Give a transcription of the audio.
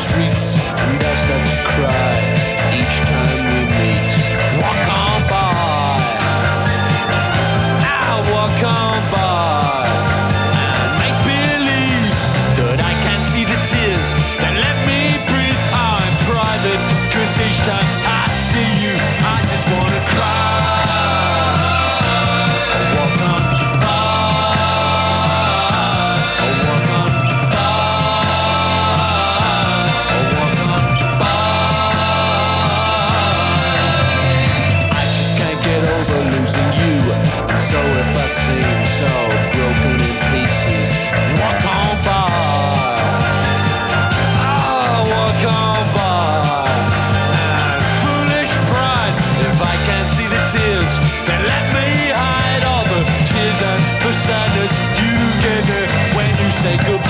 streets and I start to cry each time we meet. Walk on by, I walk on by and make believe that I can't see the tears that let me breathe. I'm private, cause each time I tears that let me hide all the tears and the sadness you gave me when you say goodbye.